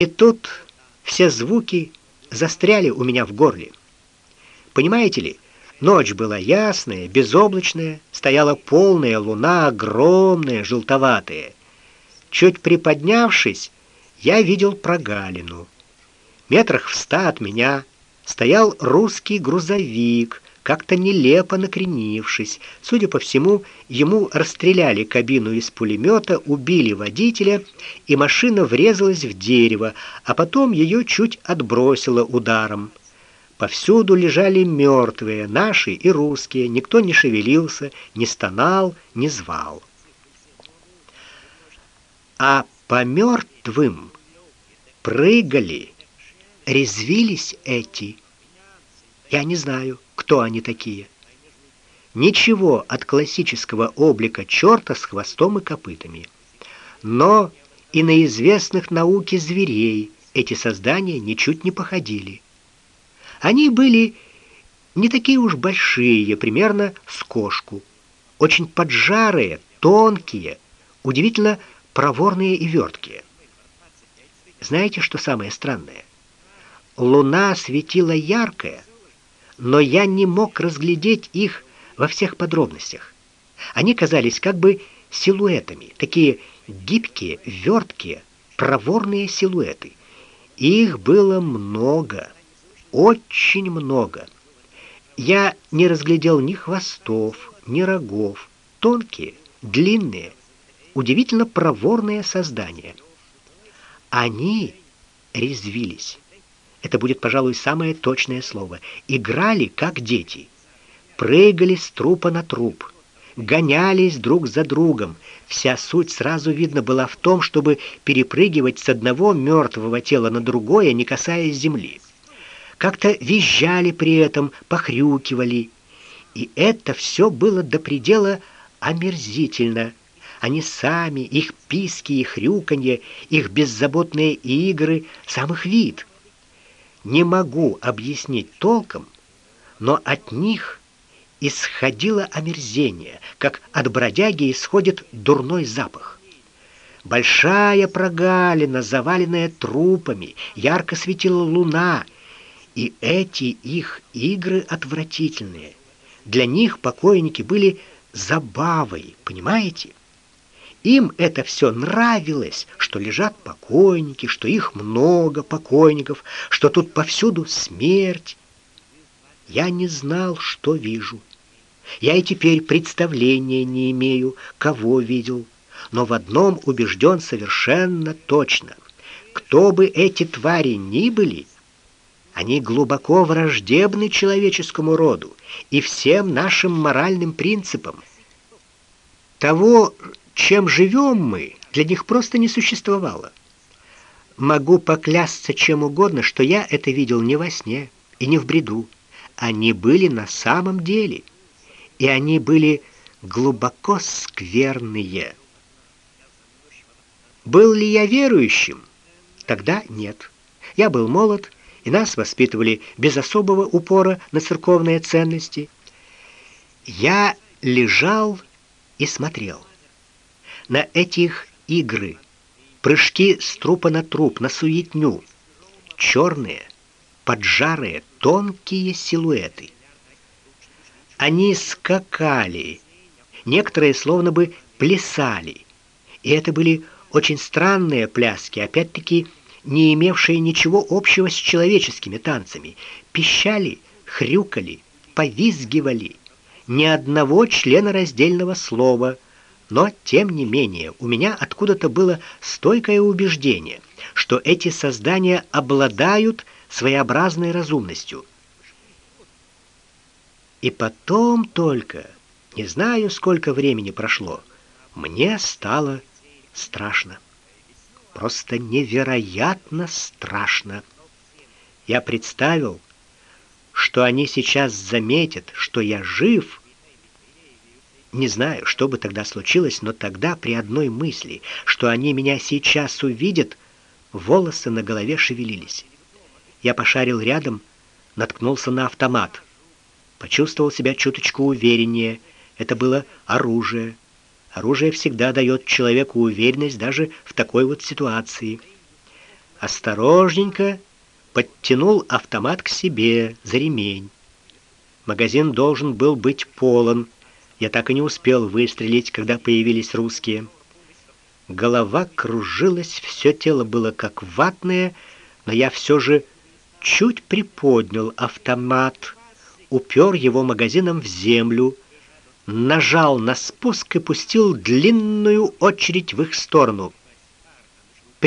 И тут все звуки застряли у меня в горле. Понимаете ли, ночь была ясная, безоблачная, стояла полная луна, огромная, желтоватая. Чуть приподнявшись, я видел прогалину. Метрах в ста от меня стоял русский грузовик, как-то нелепо накренившись. Судя по всему, ему расстреляли кабину из пулемета, убили водителя, и машина врезалась в дерево, а потом ее чуть отбросило ударом. Повсюду лежали мертвые, наши и русские. Никто не шевелился, не стонал, не звал. А по мертвым прыгали, резвились эти. Я не знаю, кто они такие. Ничего от классического облика черта с хвостом и копытами. Но и на известных науке зверей эти создания ничуть не походили. Они были не такие уж большие, примерно с кошку, очень поджарые, тонкие, удивительно проворные и верткие. Знаете, что самое странное? Луна светила яркая, но я не мог разглядеть их во всех подробностях. Они казались как бы силуэтами, такие гибкие, верткие, проворные силуэты. Их было много, очень много. Я не разглядел ни хвостов, ни рогов, тонкие, длинные, удивительно проворные создания. Они резвились это будет, пожалуй, самое точное слово, играли как дети. Прыгали с трупа на труп, гонялись друг за другом. Вся суть сразу видно была в том, чтобы перепрыгивать с одного мертвого тела на другое, не касаясь земли. Как-то визжали при этом, похрюкивали. И это все было до предела омерзительно. Они сами, их писки и хрюканье, их беззаботные игры, сам их вид — не могу объяснить толком, но от них исходило омерзение, как от бродяги исходит дурной запах. Большая прогалина, заваленная трупами, ярко светила луна, и эти их игры отвратительные. Для них покойники были забавой, понимаете? Им это все нравилось, что лежат покойники, что их много покойников, что тут повсюду смерть. Я не знал, что вижу. Я и теперь представления не имею, кого видел, но в одном убежден совершенно точно. Кто бы эти твари ни были, они глубоко враждебны человеческому роду и всем нашим моральным принципам. Того, чем живем мы, для них просто не существовало. Могу поклясться чем угодно, что я это видел не во сне и не в бреду. Они были на самом деле, и они были глубоко скверные. Был ли я верующим? Тогда нет. Я был молод, и нас воспитывали без особого упора на церковные ценности. Я лежал и смотрел на этих игры, прыжки с трупа на труп, на суетню, черные, поджарые, тонкие силуэты. Они скакали, некоторые словно бы плясали, и это были очень странные пляски, опять-таки не имевшие ничего общего с человеческими танцами. Пищали, хрюкали, повизгивали. Ни одного члена раздельного слова – но, тем не менее, у меня откуда-то было стойкое убеждение, что эти создания обладают своеобразной разумностью. И потом только, не знаю, сколько времени прошло, мне стало страшно. Просто невероятно страшно. Я представил, что они сейчас заметят, что я жив, не знаю, что бы тогда случилось, но тогда при одной мысли, что они меня сейчас увидят, волосы на голове шевелились. Я пошарил рядом, наткнулся на автомат. Почувствовал себя чуточку увереннее. Это было оружие. Оружие всегда дает человеку уверенность даже в такой вот ситуации. осторожненько подтянул автомат к себе за ремень. Магазин должен был быть полон. Я так и не успел выстрелить, когда появились русские. Голова кружилась, все тело было как ватное, но я все же чуть приподнял автомат, упер его магазином в землю, нажал на спуск и пустил длинную очередь в их сторону.